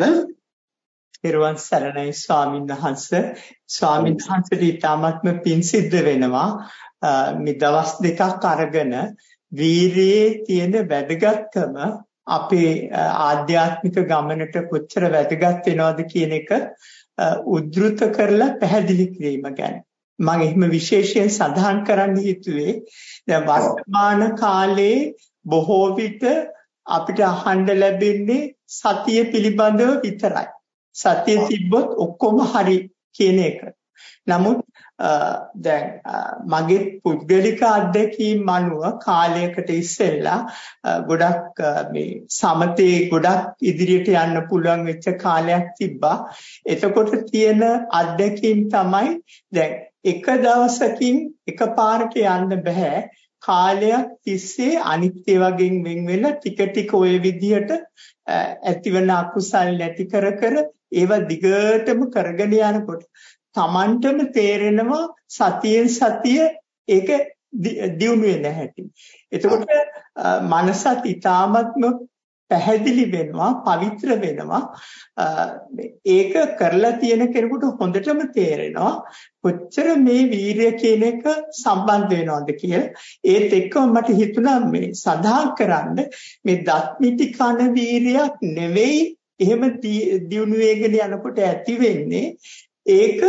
පෙරවන් සරණයි ස්වාමීන් වහන්ස. ස්වාමීන් වහන්සේට ඊ타මත්ම පිං සිද්ධ වෙනවා. මේ දවස් දෙකක් අරගෙන වීරියේ තියෙන වැදගත්කම අපේ ආධ්‍යාත්මික ගමනට කොච්චර වැදගත් වෙනවද කියන එක උද්දෘත කරලා පැහැදිලි කිරීම ගැන. මම එහෙම විශේෂයෙන් සඳහන් කරන්න හිතුවේ දැන් වර්තමාන කාලේ බොහෝ විට අපිට අහන්න ලැබෙන්නේ සතිය පිළිබඳව විතරයි. සතිය තිබ්බොත් ඔක්කොම හරි කියන එක. නමුත් දැන් මගේ පුද්ගලික අත්දැකීම් අනුව කාලයකට ඉස්සෙල්ලා ගොඩක් මේ සමතේ ගොඩක් ඉදිරියට යන්න පුළුවන් වෙච්ච කාලයක් තිබ්බා. එතකොට තියෙන අත්දැකීම් තමයි දැන් එක දවසකින් එකපාරට යන්න බෑ. කාලයක් තිස්සේ අනිත්‍ය වශයෙන් වෙන් වෙලා ටික ටික ওই විදිහට ඇතිවන අකුසල් නැති කර කර ඒව දිගටම කරගෙන යනකොට Tamanටම තේරෙනවා සතියෙන් සතිය ඒක දියුණුවේ නැහැටි. එතකොට මනසත් ඊටාත්ම පැහැදිලි වෙනවා පවිත්‍ර වෙනවා. ඒක කරලා තියෙන කෙනෙකුට හොඳටම තේරෙනවා කොච්චර මේ වීරිය කියන එක සම්බන්ධ වෙනවද කියලා. ඒත් එක්කම මට හිතුණා මේ සඳහන් කරන්න මේ දත්මිටි කන වීරියක් නෙවෙයි එහෙම දියුණු වෙගෙන යනකොට ඇති වෙන්නේ. ඒක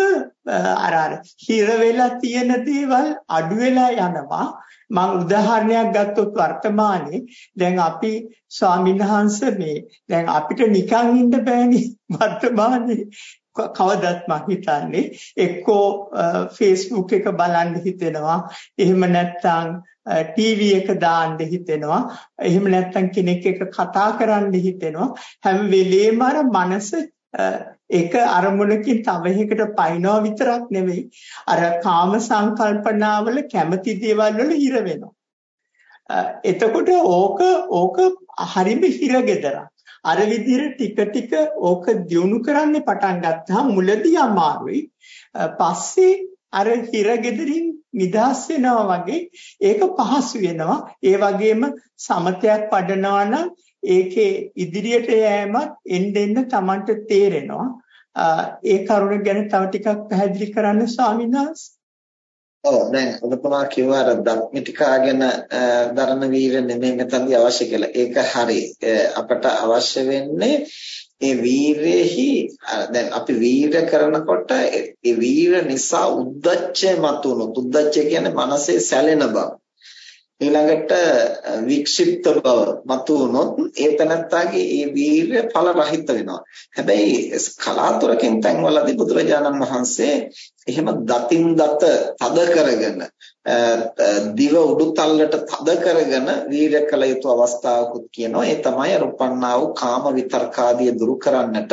අර අර හිර වෙලා තියෙන දේවල් අඩු වෙලා යනවා. මම උදාහරණයක් ගත්තොත් වර්තමානයේ දැන් අපි ස්වාමින්වහන්සේ මේ දැන් අපිට නිකන් ඉන්න බෑනේ වර්තමානයේ. කවදත් මම හිතන්නේ එක්කෝ Facebook එක බලන්න හිතෙනවා. එහෙම නැත්නම් ටීවී එක දාන්න හිතෙනවා. එහෙම නැත්නම් කෙනෙක් එක්ක කතා කරන්න හිතෙනවා. හැම වෙලේම අර මනස ඒක අරමුණකින් තව එකකට පයින්නවා විතරක් නෙවෙයි අර කාම සංකල්පනාවල කැමති දේවල් වල හිර වෙනවා. එතකොට ඕක ඕක හරිම හිරගෙදරක් අර විදිහට ටික ටික ඕක දියුණු කරන්න පටන් ගත්තාම මුලදී අමාරුයි. පස්සේ අර හිරගෙදරින් නිදහස් වෙනවා වගේ ඒක පහසු වෙනවා. ඒ වගේම සමතයක් වඩනවා නම් ඒකේ ඉදිරියට යෑමත් එන්න එන්න Tamanට තේරෙනවා. ඒ කරුණ ගැන තව ටිකක් පැහැදිලි කරන්න ස්වාමීන් වහන්සේ. ඔව් දැන් ඔබතුමා කිව්වා අර ධර්මිතිකා ගැන දරණ වීර නෙමෙයි මෙතනදී අවශ්‍ය කියලා. ඒක හරි. අපට අවශ්‍ය වෙන්නේ ඒ වීරයෙහි දැන් අපි වීර කරනකොට ඒ වීර නිසා උද්දච්චය මතුනොත් උද්දච්චය කියන්නේ මනසේ සැලෙන බව. ඊළඟට වික්ෂිප්ත බව මතු වුණොත් ඒ තනත්තාගේ ඒ වීර්ය ඵල රහිත වෙනවා. හැබැයි කලාතුරකින් තැන්වලදී බුදුරජාණන් වහන්සේ එහෙම දතින් දත තද කරගෙන දිව උඩුතල්ලට තද කරගෙන වීර්ය කළ යුතු අවස්ථාවකුත් කියනවා. ඒ තමයි රුපන්නා වූ කාම විතර්කාදිය දුරු කරන්නට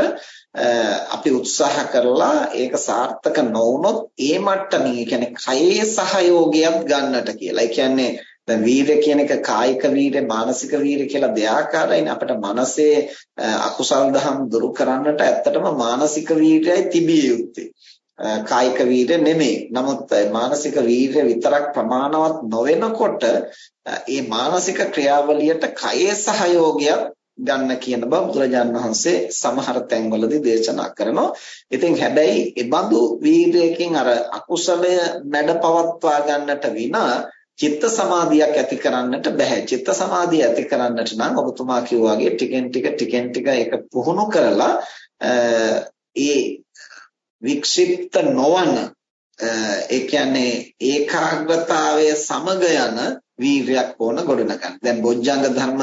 අපි උත්සාහ කරලා ඒක සාර්ථක නොවුනොත් ඒ මට්ටමින් කියන්නේ කයේ සහයෝගයක් ගන්නට කියලා. ඒ කියන්නේ දැන් වීරය කියන එක කායික වීරය මානසික වීරය කියලා දෙආකාරයිනේ අපිට මනසේ අකුසල් දහම් දුරු කරන්නට ඇත්තටම මානසික වීරයයි තිබිය යුත්තේ කායික වීරය නෙමෙයි. නමුත් මානසික වීරය විතරක් ප්‍රමාණවත් නොවෙනකොට ඒ මානසික ක්‍රියාවලියට කයේ සහයෝගයක් ගන්න කියන බව බුදුරජාණන් වහන්සේ සමහර තැන්වලදී දේශනා කරනවා. ඉතින් හැබැයි ඒ බඳු වීරයකින් අර අකුසලය මැඩ පවත්වා ගන්නට විනා චිත්ත සමාධියක් ඇති කරන්නට බෑ. චිත්ත සමාධිය ඇති කරන්නට නම් ඔබතුමා කිව්වා වගේ ටිකෙන් ටික ටිකෙන් ටික ඒක පුහුණු කරලා ඒ වික්ෂිප්ත නොවන ඒ කියන්නේ ඒකාග්‍රතාවය සමග යන වීරයක් ඕන ගොඩනගන්න. දැන් බොජ්ජංග ධර්ම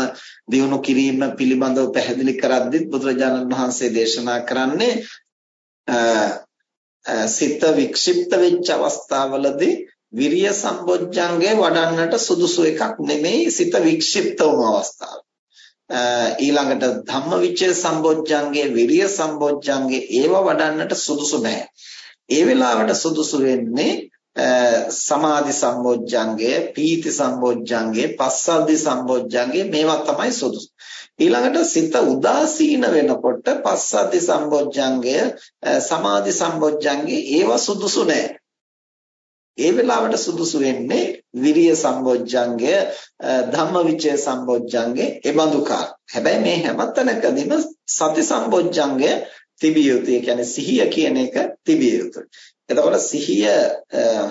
දියුණු කිරීම පිළිබඳව පැහැදිලි කරද්දිත් බුදුරජාණන් වහන්සේ දේශනා කරන්නේ සිත වික්ෂිප්ත වෙච්ච අවස්ථාවලදී විරිය සම්බොජ්ජංගේ වඩන්නට සුදුසු එකක් නෙමෙයි සිත වික්ෂිප්ත වුණු අවස්ථාව. ඊළඟට ධම්මවිචය සම්බොජ්ජංගේ විරිය සම්බොජ්ජංගේ ඒව වඩන්නට සුදුසු නැහැ. ඒ වෙලාවට සුදුසු වෙන්නේ සමාධි සම්බොජ්ජංගය, පීති සම්බොජ්ජංගය, පස්සද්ධි සම්බොජ්ජංගය මේවා තමයි සුදුසු. ඊළඟට සිත උදාසීන වෙනකොට පස්සද්ධි සම්බොජ්ජංගය, සමාධි සම්බොජ්ජංගේ ඒවා සුදුසු නැහැ. ඒ වෙලාවට සුදුසු වෙන්නේ විරිය සම්බොජ්ජංගය ධම්මවිචය සම්බොජ්ජංගේ ඒ බඳු කාල. හැබැයි මේ හැම තැනකදීම සති සම්බොජ්ජංගය තිබිය යුතුයි. කියන්නේ සිහිය කියන එක තිබිය යුතුයි. එතකොට සිහිය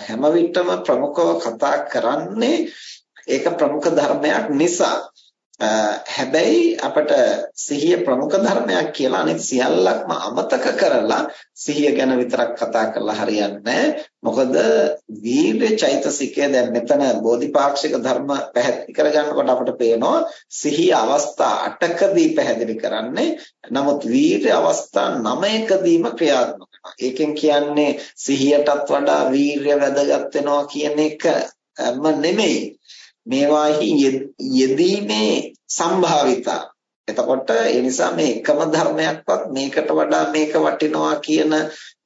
හැම විටම ප්‍රමුඛව කතා කරන්නේ ඒක ප්‍රමුඛ ධර්මයක් නිසා හැබැයි අපට සිහිය ප්‍රමුඛ ධර්මයක් කියලා අනෙක් සියල්ලක්ම අමතක කරලා සිහිය ගැන විතරක් කතා කරලා හරියන්නේ මොකද වීර්ය චෛතසිකය දැන් මෙතන බෝධිපාක්ෂික ධර්ම පැහැදිලි කරගන්නකොට අපට පේනවා සිහිය අවස්ථා 8කදී පැහැදිලි කරන්නේ නමුත් වීර්ය අවස්ථා 9කදීම ක්‍රියාත්මක වෙනවා. ඒකෙන් කියන්නේ සිහියටත් වඩා වීර්ය වැදගත් වෙනවා කියන එකම නෙමෙයි. මේවාහි යෙදීමේ සම්භාවිතා එතකොට ඒ නිසා මේ එකම ධර්මයක්වත් මේකට වඩා මේක වටිනවා කියන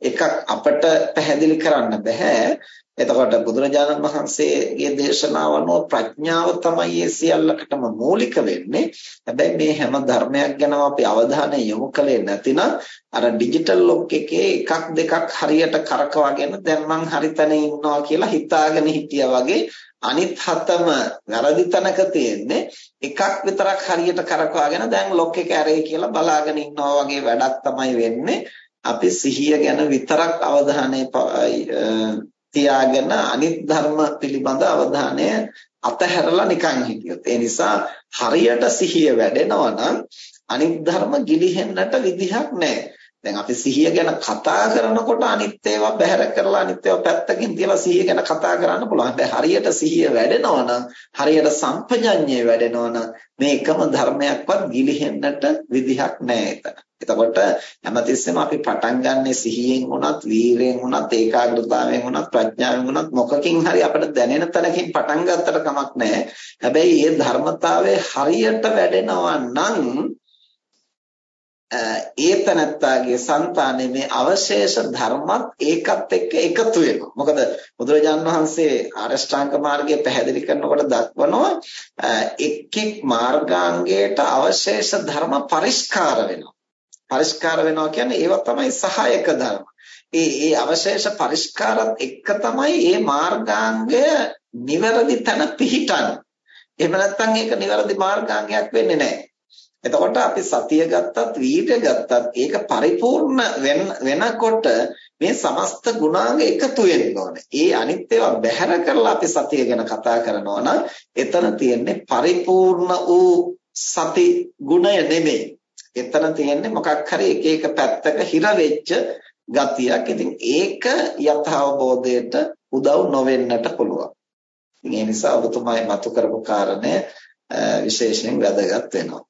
එකක් අපට පැහැදිලි කරන්න බෑ. එතකොට බුදුරජාණන් වහන්සේගේ දේශනාව අනුව ප්‍රඥාව තමයි මේ සියල්ලකටම මූලික වෙන්නේ. හැබැයි මේ හැම ධර්මයක් ගැනම අපි අවධානය යොමු කළේ නැතිනම් අර ඩිජිටල් ලොක් එකේ එකක් දෙකක් හරියට කරකවගෙන දැන් මං හරි තැන ඉන්නවා කියලා හිතාගෙන හිටියා වගේ අනිත් හතම වැරදි තැනක තියෙන්නේ එකක් විතරක් හරියට කරකවාගෙන දැන් ලොක් එක ඇරේ කියලා බලාගෙන ඉන්නවා වගේ වැඩක් තමයි වෙන්නේ. අපි සිහිය ගැන විතරක් අවධානය තියාගෙන අනිත් ධර්ම පිළිබඳ අවධානය අතහැරලා නිකන් හිටියොත්. ඒ නිසා හරියට සිහිය වැඩෙනවා නම් අනිත් ධර්ම ගිලිහෙන්නට විදිහක් නැහැ. දැන් අපි සිහිය ගැන කතා කරනකොට අනිත් ඒවා බැහැර කරලා අනිත් ඒවා පැත්තකින් තියලා සිහිය ගැන කතා කරන්න පුළුවන්. හැබැයි හරියට සිහිය වැඩෙනවා නම් හරියට සම්පජඤ්ඤය වැඩෙනවා නම් මේ එකම ධර්මයක්වත් ගිලිහෙන්නට විදිහක් නැහැ එතන. එතකොට හැමතිස්සෙම අපි පටන් ගන්නෙ සිහියෙන් වුණත්, වීරයෙන් වුණත්, ඒකාග්‍රතාවයෙන් වුණත්, ප්‍රඥාවෙන් වුණත් මොකකින් හරි අපිට දැනෙන තැනකින් පටන් ගත්තට කමක් නැහැ. හැබැයි මේ ධර්මතාවය හරියට වැඩෙනවා නම් ඒ තනත්තාගේ సంతානේ මේ අවශේෂ ධර්මත් ඒකත් එක්ක එකතු වෙනවා. මොකද බුදුරජාන් වහන්සේ ආරෂ්ඨාංග මාර්ගය පැහැදිලි කරනකොට දක්වනවා එක් එක් මාර්ගාංගයට අවශේෂ ධර්ම පරිස්කාර වෙනවා. පරිස්කාර වෙනවා කියන්නේ ඒවා තමයි සහායක ධර්ම. ඒ ඒ අවශේෂ පරිස්කාරත් එක්ක තමයි මේ මාර්ගාංගය නිවැරදි තැන පිහිටන්නේ. එහෙම නැත්නම් ඒක නිවැරදි මාර්ගාංගයක් වෙන්නේ නැහැ. එතකොට අපි සතිය ගත්තත් වීර්ය ගත්තත් ඒක පරිපූර්ණ වෙනකොට මේ සමස්ත ගුණාංග එකතු වෙන්න ඕනේ. ඒ අනිත් ඒවා බැහැර කරලා අපි සතිය ගැන කතා කරනවා නම් එතන තියෙන්නේ පරිපූර්ණ වූ සති ගුණය නෙමෙයි. එතන තියෙන්නේ මොකක් හරි එක එක පැත්තක හිර වෙච්ච ගතියක්. ඉතින් ඒක යථාබෝධයට උදව් නොවෙන්නට පුළුවන්. ඒ නිසා ඔබතුමායි මතු කරපු කාරණය විශේෂයෙන් වැදගත් වෙනවා.